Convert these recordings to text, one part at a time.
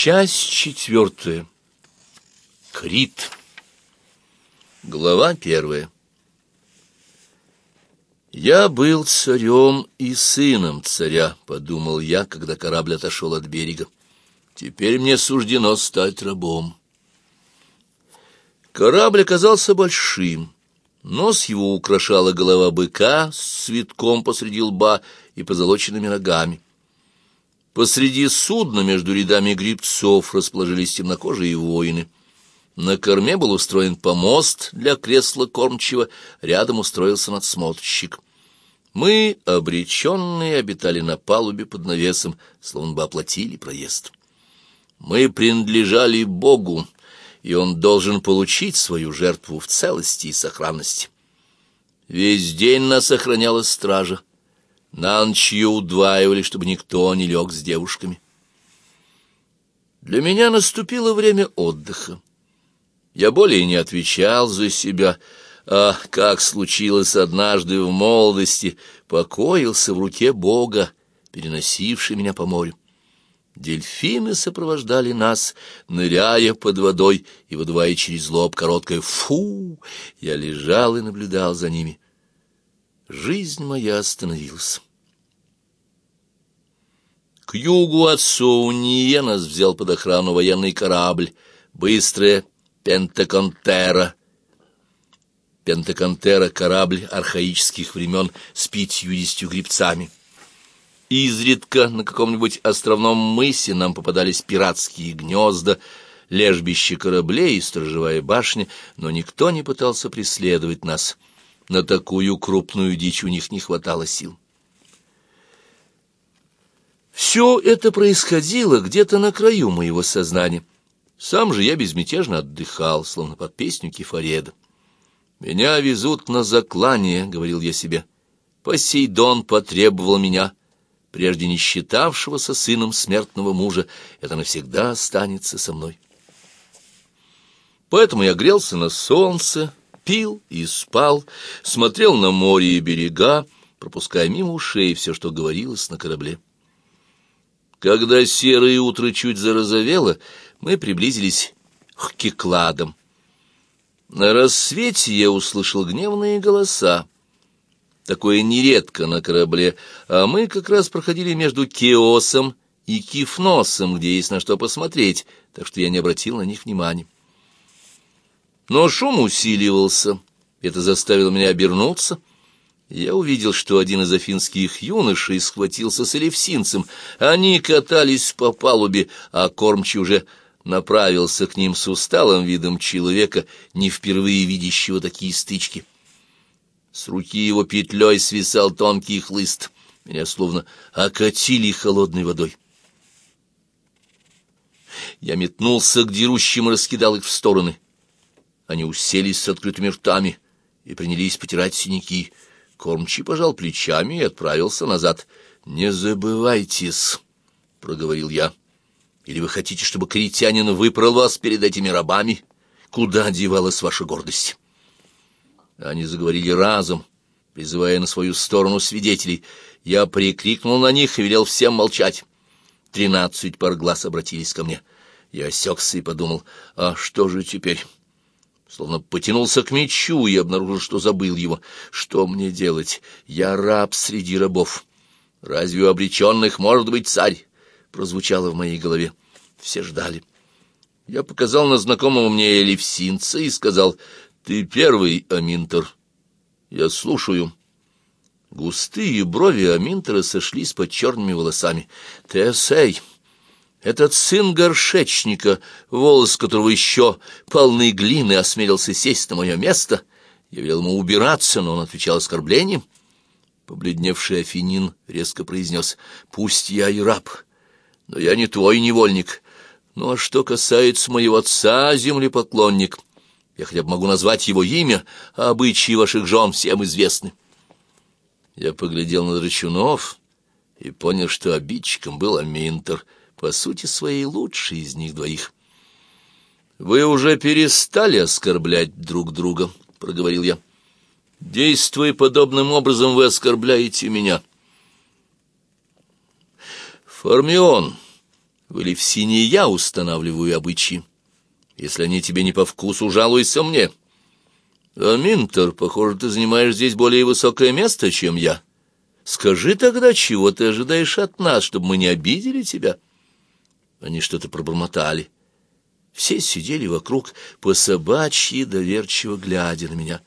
Часть четвертая. Крит. Глава первая. «Я был царем и сыном царя», — подумал я, когда корабль отошел от берега. «Теперь мне суждено стать рабом». Корабль оказался большим. Нос его украшала голова быка с цветком посреди лба и позолоченными ногами. Посреди судна между рядами грибцов расположились темнокожие воины. На корме был устроен помост для кресла кормчего, рядом устроился надсмотрщик. Мы, обреченные, обитали на палубе под навесом, словно бы оплатили проезд. Мы принадлежали Богу, и Он должен получить свою жертву в целости и сохранности. Весь день нас охраняла стража. На ночь удваивали, чтобы никто не лег с девушками. Для меня наступило время отдыха. Я более не отвечал за себя, а, как случилось однажды в молодости, покоился в руке Бога, переносивший меня по морю. Дельфины сопровождали нас, ныряя под водой и выдувая через лоб короткое «фу». Я лежал и наблюдал за ними. Жизнь моя остановилась. К югу от Соуния нас взял под охрану военный корабль, быстрая Пентаконтера. Пентаконтера — корабль архаических времен с пятьюдесятью грибцами. Изредка на каком-нибудь островном мысе нам попадались пиратские гнезда, лежбище кораблей и сторожевая башня, но никто не пытался преследовать нас. На такую крупную дичь у них не хватало сил. Все это происходило где-то на краю моего сознания. Сам же я безмятежно отдыхал, словно под песню Кефареда. «Меня везут на заклание», — говорил я себе. «Посейдон потребовал меня, прежде не считавшегося сыном смертного мужа. Это навсегда останется со мной». Поэтому я грелся на солнце, пил и спал, смотрел на море и берега, пропуская мимо ушей все, что говорилось на корабле. Когда серое утро чуть зарозовело, мы приблизились к Кекладам. На рассвете я услышал гневные голоса. Такое нередко на корабле, а мы как раз проходили между Кеосом и Кифносом, где есть на что посмотреть, так что я не обратил на них внимания. Но шум усиливался, это заставило меня обернуться — я увидел, что один из афинских юношей схватился с элевсинцем. Они катались по палубе, а кормчий уже направился к ним с усталым видом человека, не впервые видящего такие стычки. С руки его петлей свисал тонкий хлыст. Меня словно окатили холодной водой. Я метнулся к дерущим и раскидал их в стороны. Они уселись с открытыми ртами и принялись потирать синяки — Кормчий пожал плечами и отправился назад. «Не забывайтесь», — проговорил я. «Или вы хотите, чтобы критянин выпрал вас перед этими рабами? Куда девалась ваша гордость?» Они заговорили разом, призывая на свою сторону свидетелей. Я прикрикнул на них и велел всем молчать. Тринадцать пар глаз обратились ко мне. Я осекся и подумал, а что же теперь? Словно потянулся к мечу и обнаружил, что забыл его. Что мне делать? Я раб среди рабов. Разве у обреченных может быть царь? Прозвучало в моей голове. Все ждали. Я показал на знакомого мне элевсинца и сказал, «Ты первый, Аминтер. Я слушаю». Густые брови Аминтера сошлись под черными волосами. «Тесей!» Этот сын горшечника, волос которого еще полный глины, осмелился сесть на мое место. Я велел ему убираться, но он отвечал оскорблением. Побледневший Афинин резко произнес, «Пусть я и раб, но я не твой невольник. Ну а что касается моего отца, землепоклонник, я хотя бы могу назвать его имя, а обычаи ваших жен всем известны». Я поглядел на Драчунов и понял, что обидчиком был Аминтер — по сути своей лучший из них двоих. «Вы уже перестали оскорблять друг друга», — проговорил я. «Действуя подобным образом, вы оскорбляете меня». «Формион, В Элевсине я устанавливаю обычаи. Если они тебе не по вкусу, жалуйся мне. А Минтер, похоже, ты занимаешь здесь более высокое место, чем я. Скажи тогда, чего ты ожидаешь от нас, чтобы мы не обидели тебя?» Они что-то пробормотали. Все сидели вокруг, по собачьи доверчиво глядя на меня.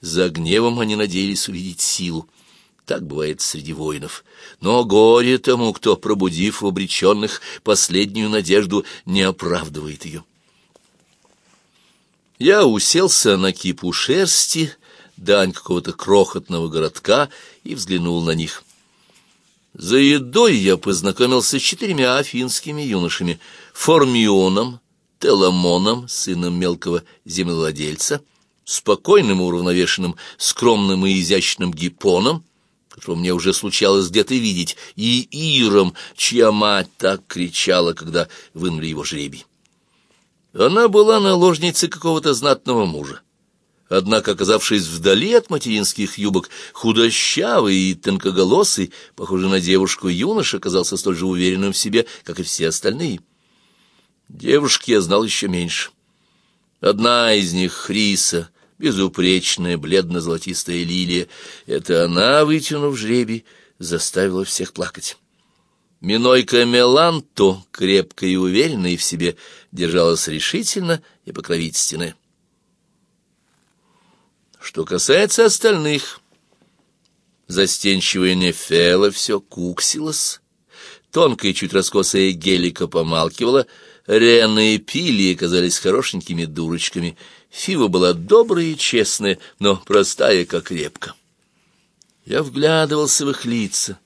За гневом они надеялись увидеть силу. Так бывает среди воинов. Но горе тому, кто, пробудив в обреченных последнюю надежду, не оправдывает ее. Я уселся на кипу шерсти, дань какого-то крохотного городка, и взглянул на них. За едой я познакомился с четырьмя афинскими юношами — Формионом, Теламоном, сыном мелкого землевладельца, спокойным и уравновешенным, скромным и изящным Гипоном, которого мне уже случалось где-то видеть, и Иром, чья мать так кричала, когда вынули его жребий. Она была наложницей какого-то знатного мужа. Однако, оказавшись вдали от материнских юбок, худощавый и тонкоголосый, похожий на девушку юноша, оказался столь же уверенным в себе, как и все остальные. Девушки я знал еще меньше. Одна из них, Хриса, безупречная, бледно-золотистая лилия, это она, вытянув жребий, заставила всех плакать. Минойка Меланто, крепкая и уверенная в себе, держалась решительно и покровительственно. Что касается остальных, застенчивая Нефела все куксилась, тонкая чуть раскосая гелика помалкивала, Рена и Пилии казались хорошенькими дурочками, Фива была добрая и честная, но простая, как репка. Я вглядывался в их лица,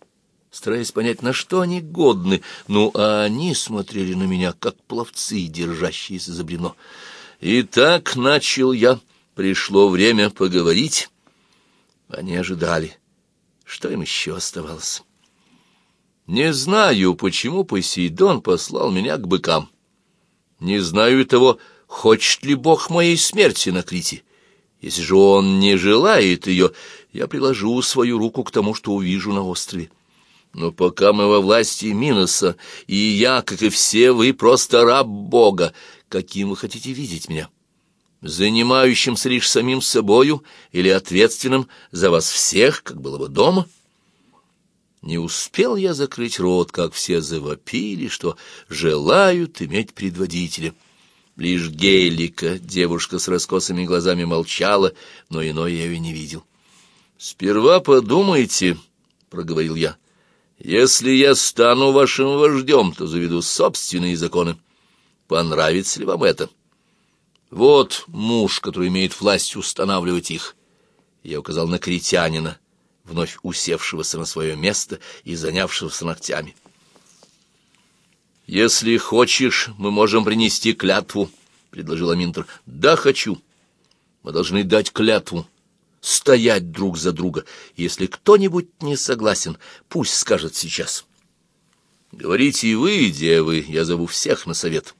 стараясь понять, на что они годны, ну, а они смотрели на меня, как пловцы, держащиеся за бревно. И так начал я Пришло время поговорить. Они ожидали. Что им еще оставалось? Не знаю, почему Посейдон послал меня к быкам. Не знаю и того, хочет ли Бог моей смерти на Крите. Если же он не желает ее, я приложу свою руку к тому, что увижу на острове. Но пока мы во власти Миноса, и я, как и все вы, просто раб Бога, каким вы хотите видеть меня?» Занимающимся лишь самим собою или ответственным за вас всех, как было бы дома? Не успел я закрыть рот, как все завопили, что желают иметь предводителя. Лишь Гейлика, девушка с раскосыми глазами, молчала, но иной я ее не видел. «Сперва подумайте», — проговорил я, — «если я стану вашим вождем, то заведу собственные законы. Понравится ли вам это?» Вот муж, который имеет власть устанавливать их. Я указал на критянина, вновь усевшегося на свое место и занявшегося ногтями. «Если хочешь, мы можем принести клятву», — предложил Аминтер. «Да, хочу. Мы должны дать клятву, стоять друг за друга. Если кто-нибудь не согласен, пусть скажет сейчас». «Говорите и вы, девы, я зову всех на совет».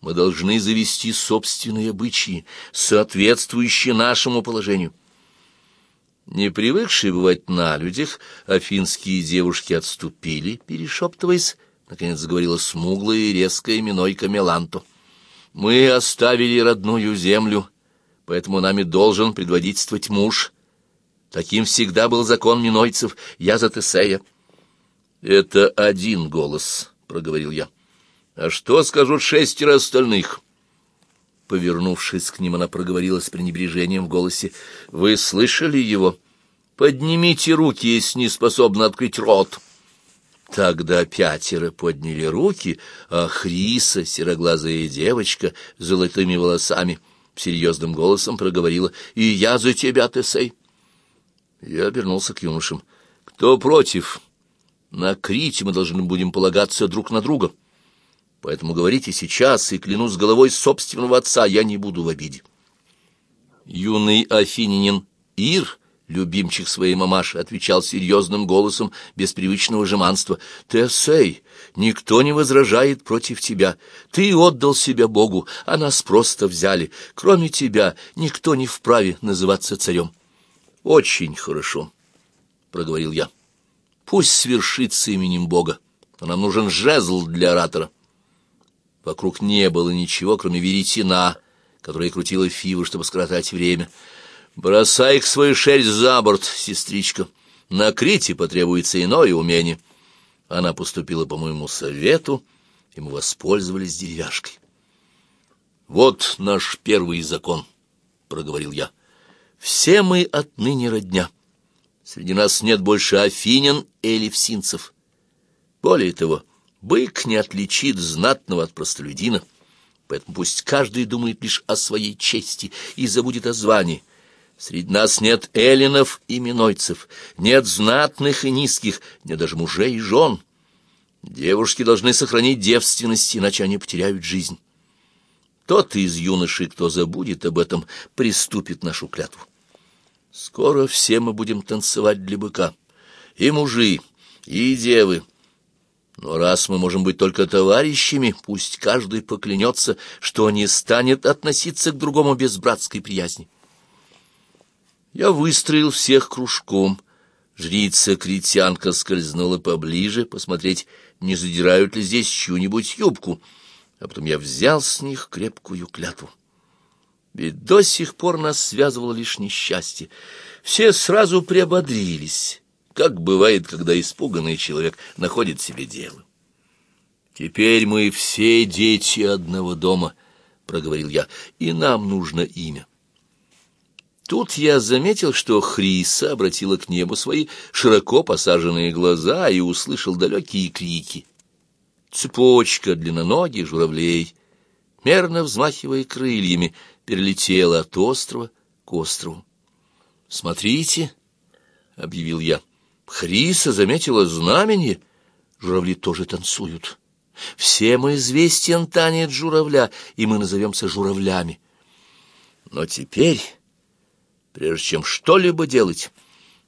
Мы должны завести собственные обычаи, соответствующие нашему положению. Не привыкшие бывать на людях, афинские девушки отступили, перешептываясь. Наконец заговорила смуглая и резкая минойка Меланто. «Мы оставили родную землю, поэтому нами должен предводительствовать муж. Таким всегда был закон минойцев. Я за Тесея». «Это один голос», — проговорил я. А что скажут шестеро остальных? Повернувшись к ним, она проговорила с пренебрежением в голосе. Вы слышали его? Поднимите руки, если не способны открыть рот. Тогда пятеро подняли руки, а Хриса, сероглазая девочка с золотыми волосами, серьезным голосом проговорила «И я за тебя, Тесей!» Я обернулся к юношам. «Кто против? На Крите мы должны будем полагаться друг на друга». Поэтому говорите сейчас, и клянусь головой собственного отца, я не буду в обиде. Юный афининин Ир, любимчик своей мамаши, отвечал серьезным голосом, без привычного жеманства. «Тесей, никто не возражает против тебя. Ты отдал себя Богу, а нас просто взяли. Кроме тебя никто не вправе называться царем». «Очень хорошо», — проговорил я. «Пусть свершится именем Бога, нам нужен жезл для оратора». Вокруг не было ничего, кроме веретена, которая крутила фивы, чтобы скоротать время. «Бросай их свою шерсть за борт, сестричка. На Крите потребуется иное умение». Она поступила по моему совету, и мы воспользовались деревяшкой. «Вот наш первый закон», — проговорил я. «Все мы отныне родня. Среди нас нет больше афинян или всинцев. Более того, бык не отличит знатного от простолюдина, поэтому пусть каждый думает лишь о своей чести и забудет о звании». Среди нас нет эллинов и минойцев, нет знатных и низких, нет даже мужей и жен. Девушки должны сохранить девственность, иначе они потеряют жизнь. Тот из юношей, кто забудет об этом, приступит нашу клятву. Скоро все мы будем танцевать для быка. И мужи, и девы. Но раз мы можем быть только товарищами, пусть каждый поклянется, что не станет относиться к другому без братской приязни. Я выстроил всех кружком. Жрица-критянка скользнула поближе, посмотреть, не задирают ли здесь чью-нибудь юбку — а потом я взял с них крепкую клятву. Ведь до сих пор нас связывало лишь несчастье. Все сразу приободрились, как бывает, когда испуганный человек находит себе дело. «Теперь мы все дети одного дома», — проговорил я, — «и нам нужно имя». Тут я заметил, что Хриса обратила к небу свои широко посаженные глаза и услышал далекие крики цепочка длинноногих журавлей, мерно взмахивая крыльями, перелетела от острова к острову. «Смотрите!» — объявил я. Хриса заметила знамение. Журавли тоже танцуют. Всем известен танец журавля, и мы назовемся журавлями. Но теперь, прежде чем что-либо делать,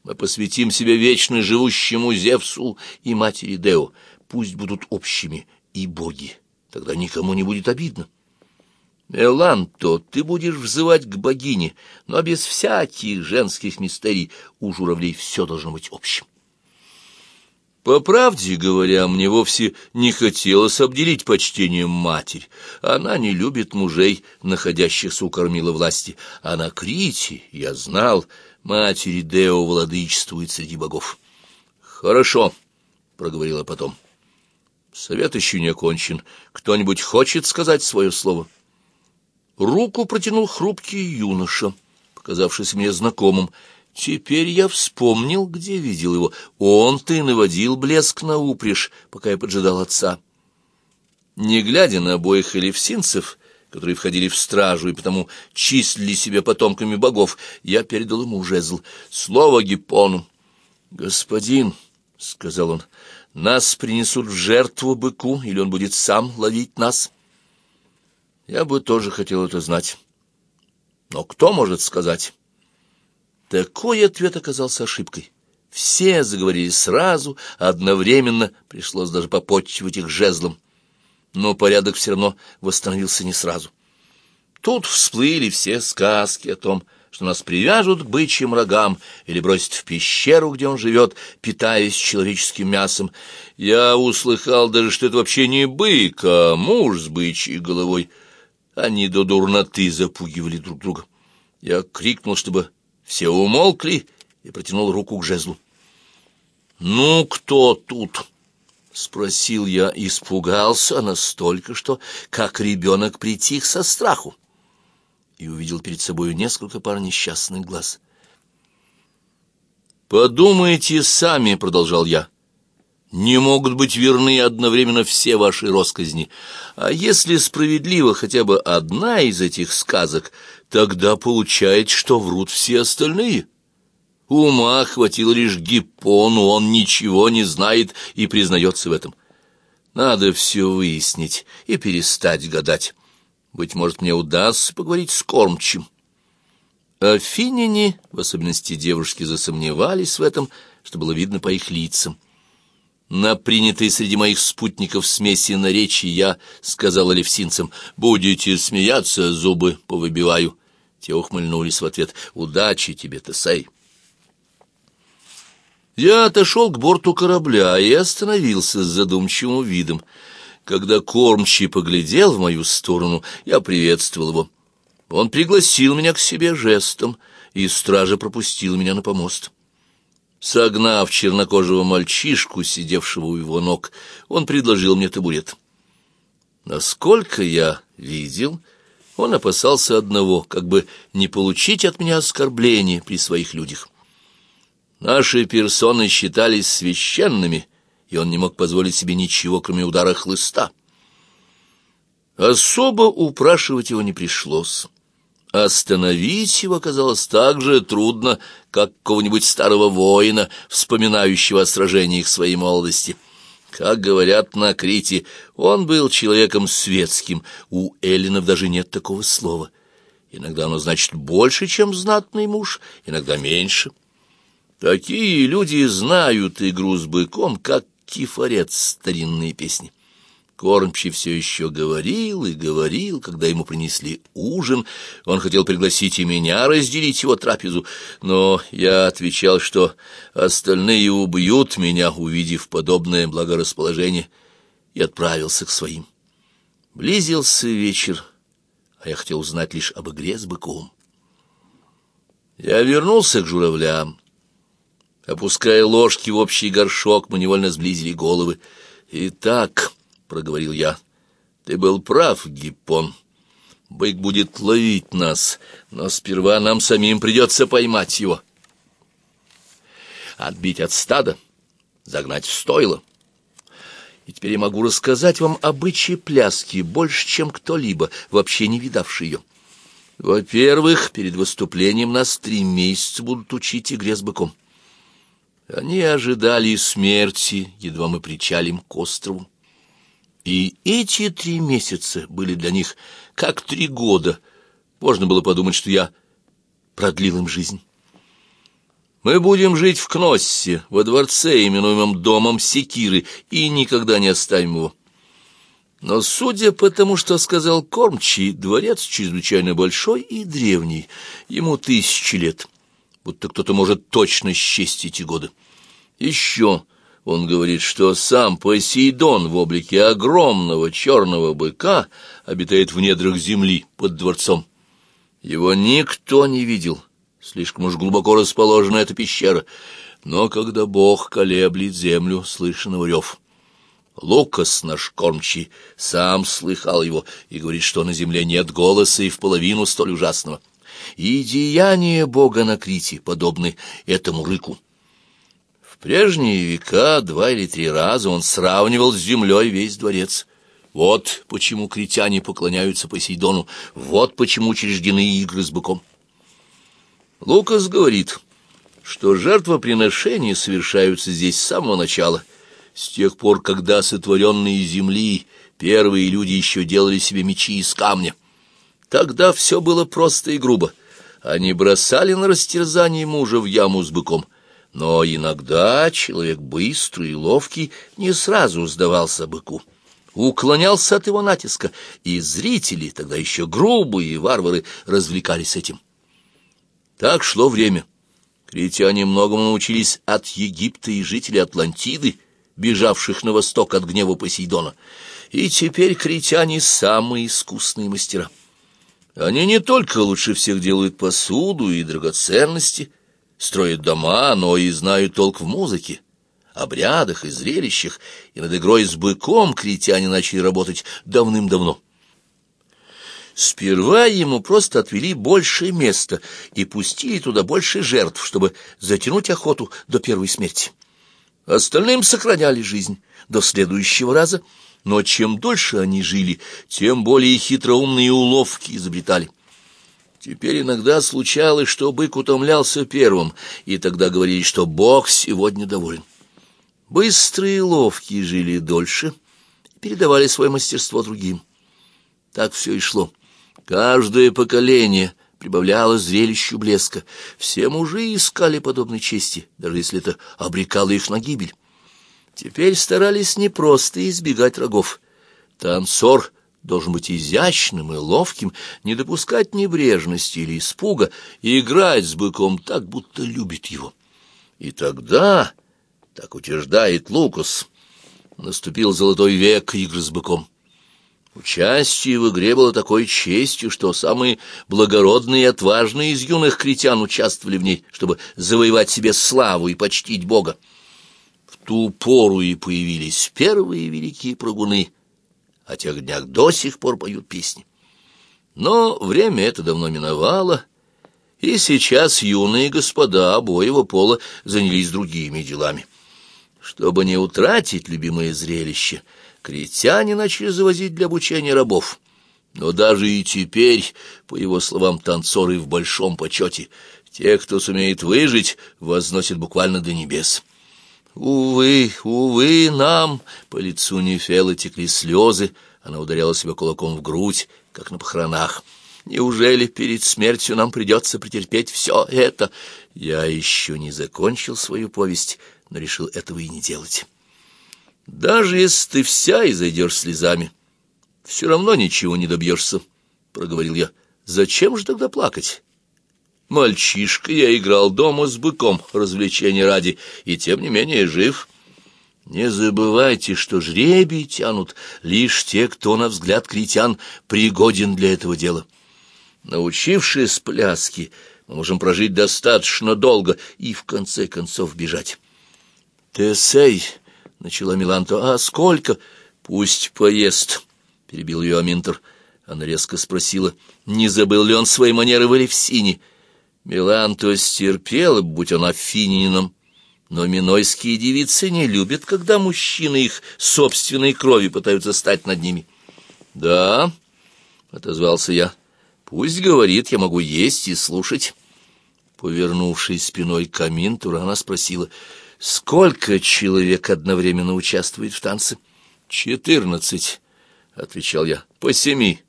мы посвятим себя вечно живущему Зевсу и матери Део пусть будут общими и боги, тогда никому не будет обидно. Эланто, ты будешь взывать к богине, но без всяких женских мистерий у журавлей все должно быть общим. По правде говоря, мне вовсе не хотелось обделить почтением матерь. Она не любит мужей, находящихся у кормила власти. А на Крите, я знал, матери Део владычествует среди богов. «Хорошо», — проговорила потом. Совет еще не окончен. Кто-нибудь хочет сказать свое слово? Руку протянул хрупкий юноша, показавшийся мне знакомым. Теперь я вспомнил, где видел его. Он-то и наводил блеск на упряжь, пока я поджидал отца. Не глядя на обоих элевсинцев, которые входили в стражу и потому числили себя потомками богов, я передал ему жезл. Слово Гиппону. «Господин», — сказал он, — нас принесут в жертву быку, или он будет сам ловить нас? Я бы тоже хотел это знать. Но кто может сказать? Такой ответ оказался ошибкой. Все заговорили сразу, одновременно, пришлось даже попотчевать их жезлом. Но порядок все равно восстановился не сразу. Тут всплыли все сказки о том, что нас привяжут к бычьим рогам или бросят в пещеру, где он живет, питаясь человеческим мясом. Я услыхал даже, что это вообще не бык, а муж с бычьей головой. Они до дурноты запугивали друг друга. Я крикнул, чтобы все умолкли, и протянул руку к жезлу. «Ну, кто тут?» — спросил я, испугался настолько, что, как ребенок, притих со страху и увидел перед собой несколько пар несчастных глаз. «Подумайте сами», — продолжал я, — «не могут быть верны одновременно все ваши росказни. А если справедлива хотя бы одна из этих сказок, тогда получается, что врут все остальные». Ума хватило лишь Гиппону, он ничего не знает и признается в этом. Надо все выяснить и перестать гадать. Быть может, мне удастся поговорить с кормчим. Афиняне, в особенности девушки, засомневались в этом, что было видно по их лицам. На принятой среди моих спутников смеси наречий я сказал левсинцам, «Будете смеяться, зубы повыбиваю». Те ухмыльнулись в ответ, «Удачи тебе, Тесей». Я отошел к борту корабля и остановился с задумчивым видом. Когда кормчий поглядел в мою сторону, я приветствовал его. Он пригласил меня к себе жестом, и стража пропустил меня на помост. Согнав чернокожего мальчишку, сидевшего у его ног, он предложил мне табурет. Насколько я видел, он опасался одного, как бы не получить от меня оскорбления при своих людях. Наши персоны считались священными — и он не мог позволить себе ничего, кроме удара хлыста. Особо упрашивать его не пришлось. Остановить его оказалось так же трудно, как какого-нибудь старого воина, вспоминающего о сражениях своей молодости. Как говорят на Крите, он был человеком светским, у эллинов даже нет такого слова. Иногда оно значит больше, чем знатный муж, иногда меньше. Такие люди знают игру с быком, как тифорет старинные песни. Кормчий все еще говорил и говорил, когда ему принесли ужин. Он хотел пригласить и меня разделить его трапезу, но я отвечал, что остальные убьют меня, увидев подобное благорасположение, и отправился к своим. Близился вечер, а я хотел узнать лишь об игре с быком. Я вернулся к журавлям. Опуская ложки в общий горшок, мы невольно сблизили головы. «Итак», — проговорил я, — «ты был прав, Гиппон. Бык будет ловить нас, но сперва нам самим придется поймать его. Отбить от стада, загнать в стойло. И теперь я могу рассказать вам обычаи пляски больше, чем кто-либо, вообще не видавший ее. Во-первых, перед выступлением нас три месяца будут учить игре с быком. Они ожидали смерти, едва мы причалим к острову. И эти три месяца были для них как три года. Можно было подумать, что я продлил им жизнь. Мы будем жить в Кноссе, во дворце, именуемом Домом Секиры, и никогда не оставим его. Но судя по тому, что сказал Кормчий, дворец чрезвычайно большой и древний, ему тысячи лет будто кто-то может точно счесть эти годы. Еще он говорит, что сам Посейдон в облике огромного черного быка обитает в недрах земли под дворцом. Его никто не видел, слишком уж глубоко расположена эта пещера, но когда Бог колеблет землю, слышен его рев. Лукас, наш кормчий, сам слыхал его и говорит, что на земле нет голоса и в половину столь ужасного и деяния Бога на Крите подобны этому рыку. В прежние века два или три раза он сравнивал с землей весь дворец. Вот почему критяне поклоняются Посейдону, вот почему учреждены игры с быком. Лукас говорит, что жертвоприношения совершаются здесь с самого начала, с тех пор, когда сотворенные земли первые люди еще делали себе мечи из камня. Тогда все было просто и грубо. Они бросали на растерзание мужа в яму с быком. Но иногда человек быстрый и ловкий не сразу сдавался быку. Уклонялся от его натиска, и зрители, тогда еще грубые варвары, развлекались этим. Так шло время. Критяне многому научились от Египта и жителей Атлантиды, бежавших на восток от гнева Посейдона. И теперь критяне самые искусные мастера. Они не только лучше всех делают посуду и драгоценности, строят дома, но и знают толк в музыке, обрядах и зрелищах, и над игрой с быком критяне начали работать давным-давно. Сперва ему просто отвели больше места и пустили туда больше жертв, чтобы затянуть охоту до первой смерти. Остальным сохраняли жизнь до следующего раза — но чем дольше они жили, тем более хитроумные уловки изобретали. Теперь иногда случалось, что бык утомлялся первым, и тогда говорили, что Бог сегодня доволен. Быстрые и ловкие жили дольше передавали свое мастерство другим. Так все и шло. Каждое поколение прибавляло зрелищу блеска. Все мужи искали подобной чести, даже если это обрекало их на гибель. Теперь старались не просто избегать рогов. Танцор должен быть изящным и ловким, не допускать небрежности или испуга, и играть с быком так, будто любит его. И тогда, так утверждает Лукас, Наступил золотой век игр с быком. Участие в игре было такой честью, что самые благородные и отважные из юных критян участвовали в ней, чтобы завоевать себе славу и почтить Бога. В ту пору и появились первые великие прыгуны, о тех днях до сих пор поют песни. Но время это давно миновало, и сейчас юные господа обоего пола занялись другими делами. Чтобы не утратить любимое зрелище — критяне начали завозить для обучения рабов. Но даже и теперь, по его словам, танцоры в большом почете. Те, кто сумеет выжить, возносят буквально до небес. Увы, увы, нам по лицу Нефелы текли слезы, она ударяла себя кулаком в грудь, как на похоронах. Неужели перед смертью нам придется претерпеть все это? Я еще не закончил свою повесть, но решил этого и не делать. Даже если ты вся изойдешь слезами, все равно ничего не добьешься, — проговорил я. Зачем же тогда плакать? Мальчишка, я играл дома с быком, развлечения ради, и тем не менее жив. Не забывайте, что жребий тянут лишь те, кто, на взгляд критян, пригоден для этого дела. Научившись пляски, мы можем прожить достаточно долго и, в конце концов, бежать. Тесей — начала Миланто. «А сколько?» «Пусть поест», — перебил ее Аминтер. Она резко спросила, не забыл ли он свои манеры в Элевсине. Миланто стерпела, будь она фининином. Но минойские девицы не любят, когда мужчины их собственной крови пытаются стать над ними. «Да», — отозвался я, — «пусть говорит, я могу есть и слушать». Повернувшись спиной к Аминтуру, она спросила — Сколько человек одновременно участвует в танце? Четырнадцать, отвечал я. По семи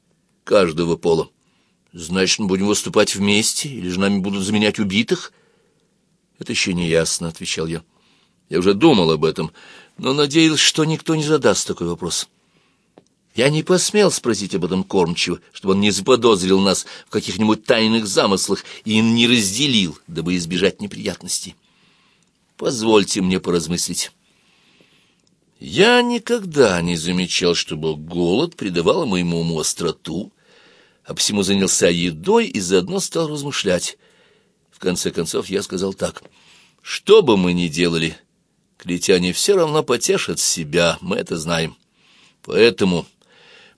каждого пола. Значит, мы будем выступать вместе, или же нами будут заменять убитых? Это еще не ясно, отвечал я. Я уже думал об этом, но надеялся, что никто не задаст такой вопрос. Я не посмел спросить об этом кормчего, чтобы он не заподозрил нас в каких-нибудь тайных замыслах и не разделил, дабы избежать неприятностей. Позвольте мне поразмыслить. Я никогда не замечал, чтобы голод придавал моему уму остроту, а посему занялся едой и заодно стал размышлять. В конце концов я сказал так. Что бы мы ни делали, клетяне все равно потешат себя, мы это знаем. Поэтому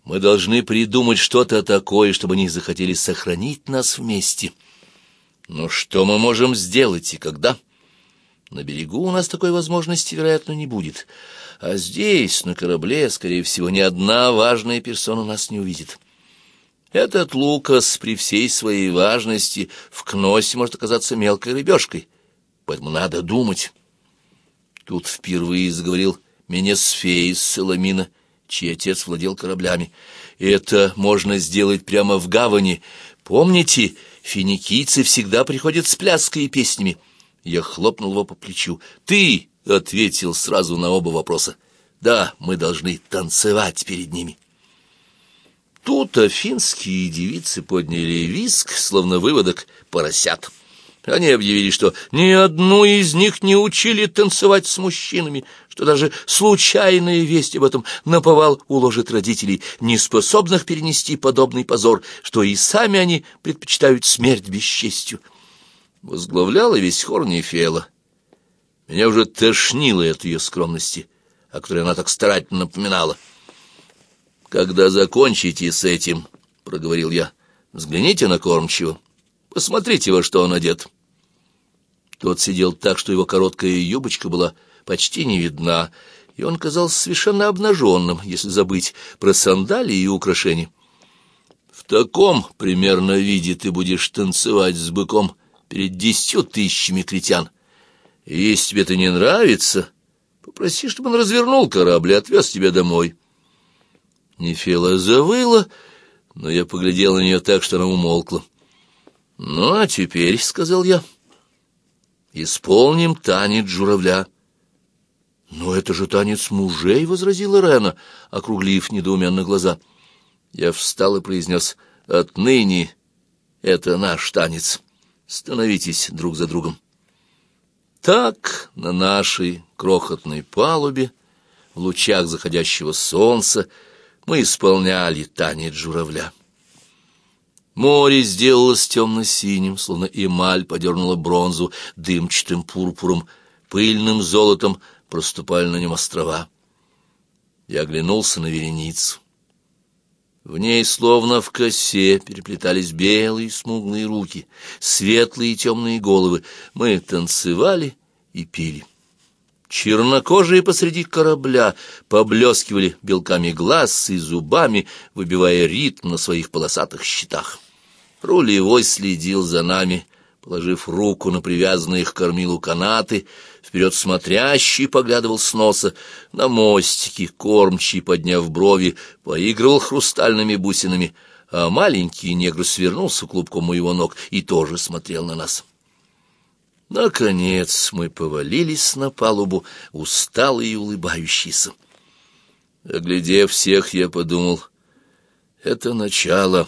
мы должны придумать что-то такое, чтобы они захотели сохранить нас вместе. Но что мы можем сделать и когда? — на берегу у нас такой возможности, вероятно, не будет. А здесь, на корабле, скорее всего, ни одна важная персона нас не увидит. Этот Лукас при всей своей важности в Кносе может оказаться мелкой рыбешкой. Поэтому надо думать. Тут впервые заговорил Менесфей из Соломина, чей отец владел кораблями. Это можно сделать прямо в гавани. Помните, финикийцы всегда приходят с пляской и песнями. Я хлопнул его по плечу. «Ты!» — ответил сразу на оба вопроса. «Да, мы должны танцевать перед ними». Тут афинские девицы подняли виск, словно выводок поросят. Они объявили, что ни одну из них не учили танцевать с мужчинами, что даже случайная весть об этом наповал уложит родителей, не способных перенести подобный позор, что и сами они предпочитают смерть бесчестью возглавляла весь хор Нефела. Меня уже тошнило от ее скромности, о которой она так старательно напоминала. «Когда закончите с этим, — проговорил я, — взгляните на кормчего, посмотрите, во что он одет». Тот сидел так, что его короткая юбочка была почти не видна, и он казался совершенно обнаженным, если забыть про сандалии и украшения. В таком примерно виде ты будешь танцевать с быком, перед десятью тысячами критян. Если тебе это не нравится, попроси, чтобы он развернул корабль и отвез тебя домой. Нефела завыла, но я поглядел на нее так, что она умолкла. «Ну, а теперь, — сказал я, — исполним танец журавля». «Но это же танец мужей!» — возразила Рена, округлив недоуменно глаза. Я встал и произнес, «Отныне это наш танец» становитесь друг за другом. Так на нашей крохотной палубе в лучах заходящего солнца, мы исполняли танец журавля. Море сделалось темно-синим, словно эмаль подернула бронзу дымчатым пурпуром, пыльным золотом проступали на нем острова. Я оглянулся на вереницу. В ней, словно в косе, переплетались белые смуглые руки, светлые и темные головы. Мы танцевали и пили. Чернокожие посреди корабля поблескивали белками глаз и зубами, выбивая ритм на своих полосатых щитах. Рулевой следил за нами, положив руку на привязанные к кормилу канаты, вперед смотрящий поглядывал с носа, на мостике кормчий, подняв брови, поигрывал хрустальными бусинами, а маленький негр свернулся клубком у его ног и тоже смотрел на нас. Наконец мы повалились на палубу, усталые и улыбающиеся. Оглядев всех, я подумал, это начало.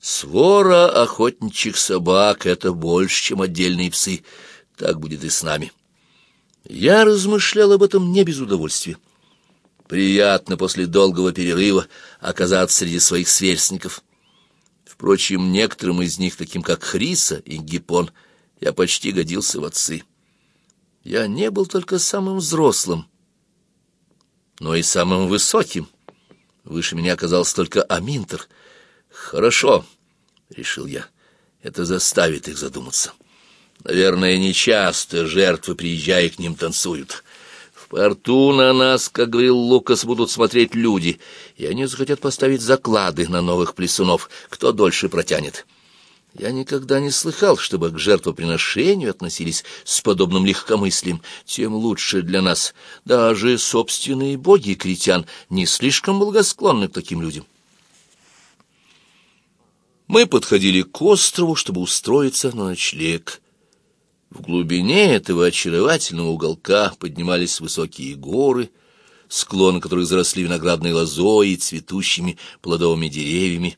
Свора охотничьих собак — это больше, чем отдельные псы. Так будет и с нами. Я размышлял об этом не без удовольствия. Приятно после долгого перерыва оказаться среди своих сверстников. Впрочем, некоторым из них, таким как Хриса и Гиппон, — я почти годился в отцы. Я не был только самым взрослым, но и самым высоким. Выше меня оказался только Аминтер. «Хорошо», — решил я, — «это заставит их задуматься. Наверное, нечасто жертвы, приезжая к ним, танцуют». В порту на нас, как говорил Лукас, будут смотреть люди, и они захотят поставить заклады на новых плесунов, кто дольше протянет. Я никогда не слыхал, чтобы к жертвоприношению относились с подобным легкомыслием, тем лучше для нас. Даже собственные боги критян не слишком благосклонны к таким людям. Мы подходили к острову, чтобы устроиться на ночлег. В глубине этого очаровательного уголка поднимались высокие горы, склоны которых заросли виноградной лозой и цветущими плодовыми деревьями.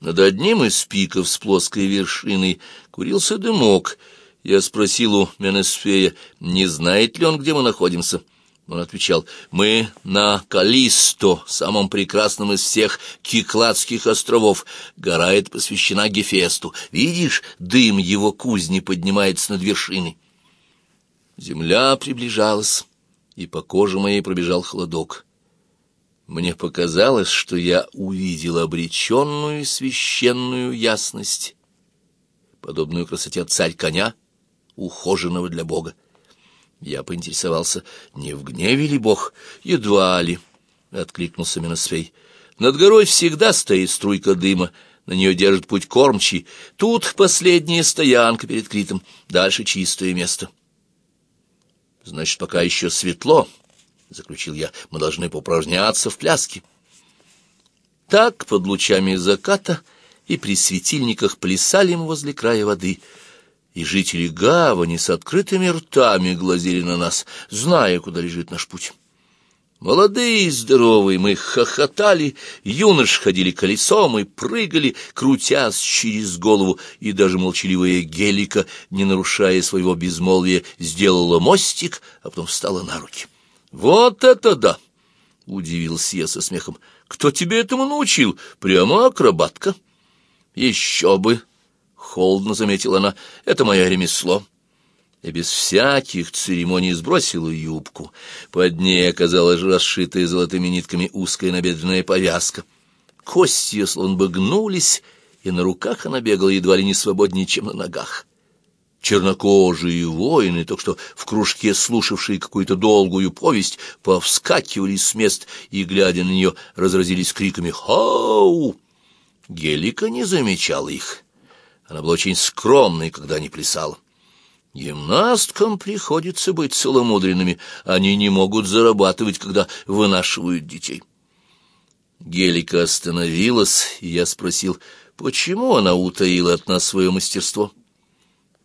Над одним из пиков с плоской вершиной курился дымок. Я спросил у Менесфея, не знает ли он, где мы находимся. Он отвечал, мы на Калисто, самом прекрасном из всех Кикладских островов. Гора эта посвящена Гефесту. Видишь, дым его кузни поднимается над вершиной. Земля приближалась, и по коже моей пробежал холодок. Мне показалось, что я увидел обреченную священную ясность, подобную красоте царь-коня, ухоженного для Бога. Я поинтересовался, не в гневе ли Бог? Едва ли, — откликнулся Меносфей. Над горой всегда стоит струйка дыма, на нее держит путь кормчий. Тут последняя стоянка перед Критом, дальше чистое место. Значит, пока еще светло, —— заключил я, — мы должны поупражняться в пляске. Так, под лучами заката и при светильниках плясали мы возле края воды, и жители гавани с открытыми ртами глазели на нас, зная, куда лежит наш путь. Молодые и здоровые мы хохотали, юноши ходили колесом и прыгали, крутясь через голову, и даже молчаливая Гелика, не нарушая своего безмолвия, сделала мостик, а потом встала на руки. «Вот это да!» — удивился я со смехом. «Кто тебе этому научил? Прямо акробатка?» «Еще бы!» — холодно заметила она. «Это мое ремесло». И без всяких церемоний сбросила юбку. Под ней оказалась расшитая золотыми нитками узкая набедренная повязка. Кости ее словно бы гнулись, и на руках она бегала едва ли не свободнее, чем на ногах чернокожие воины, только что в кружке слушавшие какую-то долгую повесть, повскакивали с мест и, глядя на нее, разразились криками «Хау!». Гелика не замечала их. Она была очень скромной, когда не плясала. Гимнасткам приходится быть целомудренными, они не могут зарабатывать, когда вынашивают детей. Гелика остановилась, и я спросил, почему она утаила от нас свое мастерство.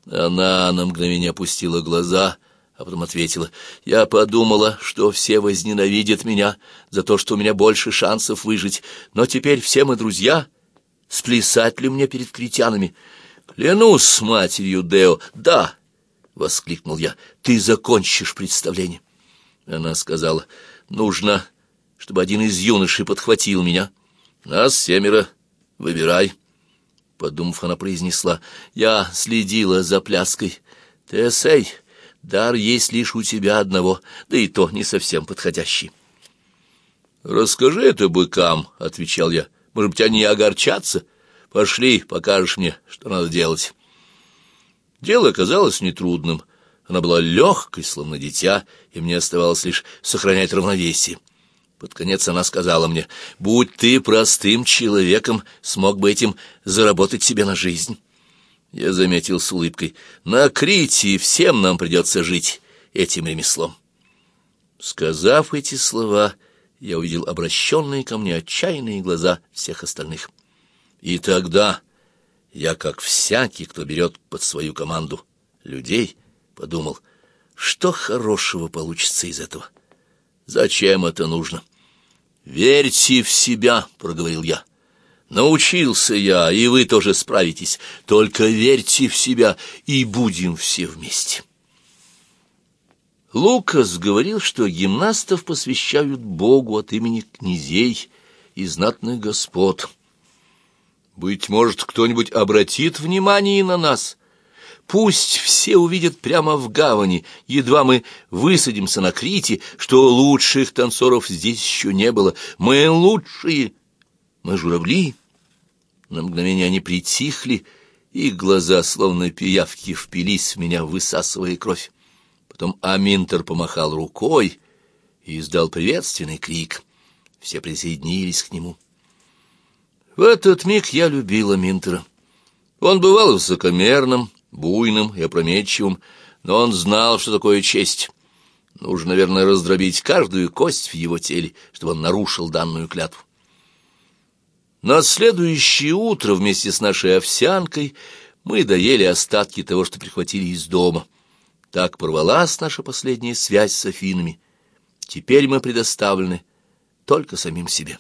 Она на мгновение опустила глаза, а потом ответила, «Я подумала, что все возненавидят меня за то, что у меня больше шансов выжить, но теперь все мы друзья. Сплясать ли мне перед критянами?» «Клянусь матерью Део, да!» — воскликнул я. «Ты закончишь представление!» Она сказала, Нужно, чтобы один из юношей подхватил меня. Нас семеро. Выбирай. Подумав, она произнесла. Я следила за пляской. Тесей, дар есть лишь у тебя одного, да и то не совсем подходящий. «Расскажи это быкам», — отвечал я. «Может быть, они огорчатся? Пошли, покажешь мне, что надо делать». Дело оказалось нетрудным. Она была легкой, словно дитя, и мне оставалось лишь сохранять равновесие. Под конец она сказала мне, «Будь ты простым человеком, смог бы этим заработать себе на жизнь». Я заметил с улыбкой, «На Крите всем нам придется жить этим ремеслом». Сказав эти слова, я увидел обращенные ко мне отчаянные глаза всех остальных. И тогда я, как всякий, кто берет под свою команду людей, подумал, что хорошего получится из этого. Зачем это нужно? «Верьте в себя», — проговорил я. «Научился я, и вы тоже справитесь. Только верьте в себя, и будем все вместе». Лукас говорил, что гимнастов посвящают Богу от имени князей и знатных господ. Быть может, кто-нибудь обратит внимание на нас. Пусть все увидят прямо в гавани, едва мы высадимся на Крите, что лучших танцоров здесь еще не было. Мы лучшие, мы журавли. На мгновение они притихли, и глаза, словно пиявки, впились в меня, высасывая кровь. Потом Аминтер помахал рукой и издал приветственный крик. Все присоединились к нему. В этот миг я любила Минтера. Он бывал высокомерным, буйным и опрометчивым, но он знал, что такое честь. Нужно, наверное, раздробить каждую кость в его теле, чтобы он нарушил данную клятву. На следующее утро вместе с нашей овсянкой мы доели остатки того, что прихватили из дома. Так порвалась наша последняя связь с Афинами. Теперь мы предоставлены только самим себе.